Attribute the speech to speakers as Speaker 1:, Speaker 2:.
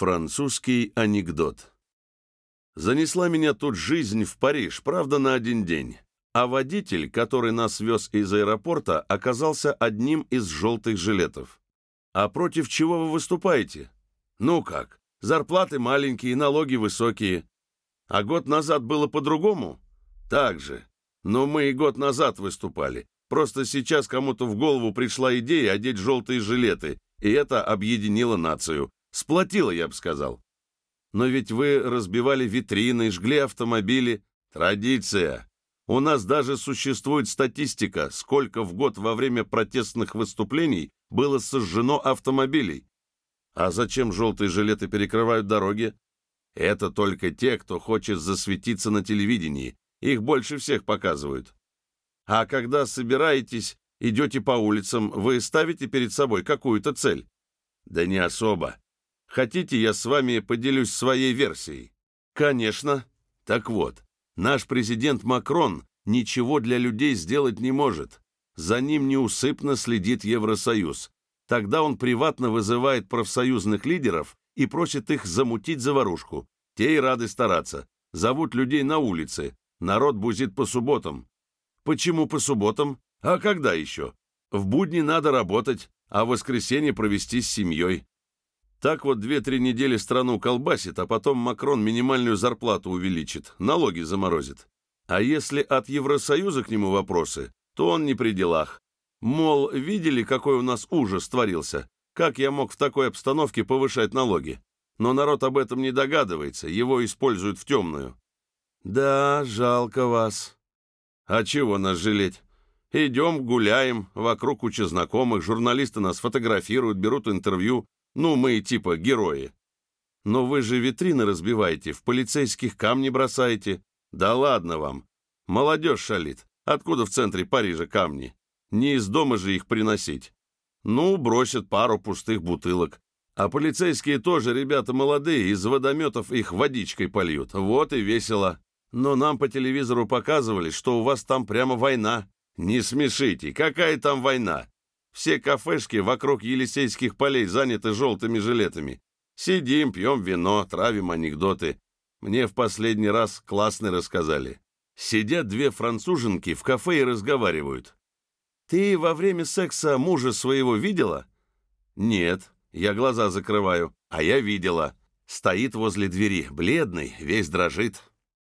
Speaker 1: Французский анекдот. Занесла меня тут жизнь в Париж, правда, на один день. А водитель, который нас вез из аэропорта, оказался одним из желтых жилетов. А против чего вы выступаете? Ну как, зарплаты маленькие, налоги высокие. А год назад было по-другому? Так же. Но мы и год назад выступали. Просто сейчас кому-то в голову пришла идея одеть желтые жилеты, и это объединило нацию. Сплотило, я бы сказал. Но ведь вы разбивали витрины, жгли автомобили. Традиция. У нас даже существует статистика, сколько в год во время протестных выступлений было сожжено автомобилей. А зачем желтые жилеты перекрывают дороги? Это только те, кто хочет засветиться на телевидении. Их больше всех показывают. А когда собираетесь, идете по улицам, вы ставите перед собой какую-то цель? Да не особо. Хотите, я с вами поделюсь своей версией? Конечно. Так вот, наш президент Макрон ничего для людей сделать не может. За ним неусыпно следит Евросоюз. Тогда он приватно вызывает профсоюзных лидеров и просит их замутить заварушку. Те и рады стараться. Зовут людей на улице. Народ бузит по субботам. Почему по субботам? А когда еще? В будни надо работать, а в воскресенье провести с семьей. Так вот две-три недели страну колбасит, а потом Макрон минимальную зарплату увеличит, налоги заморозит. А если от Евросоюза к нему вопросы, то он не при делах. Мол, видели, какой у нас ужас творился? Как я мог в такой обстановке повышать налоги? Но народ об этом не догадывается, его используют в темную. Да, жалко вас. А чего нас жалеть? Идем, гуляем, вокруг куча знакомых, журналисты нас фотографируют, берут интервью, ну, мы типа герои. Но вы же витрины разбиваете, в полицейских камни бросаете. Да ладно вам. Молодежь шалит. Откуда в центре Парижа камни? Не из дома же их приносить. Ну, бросят пару пустых бутылок. А полицейские тоже ребята молодые, из водометов их водичкой польют. Вот и весело. Но нам по телевизору показывали, что у вас там прямо война. Не смешите, какая там война? Все кафешки вокруг Елисейских полей заняты желтыми жилетами. Сидим, пьем вино, травим анекдоты. Мне в последний раз классно рассказали. Сидят две француженки в кафе и разговаривают. «Ты во время секса мужа своего видела?» «Нет, я глаза закрываю, а я видела. Стоит возле двери, бледный, весь дрожит.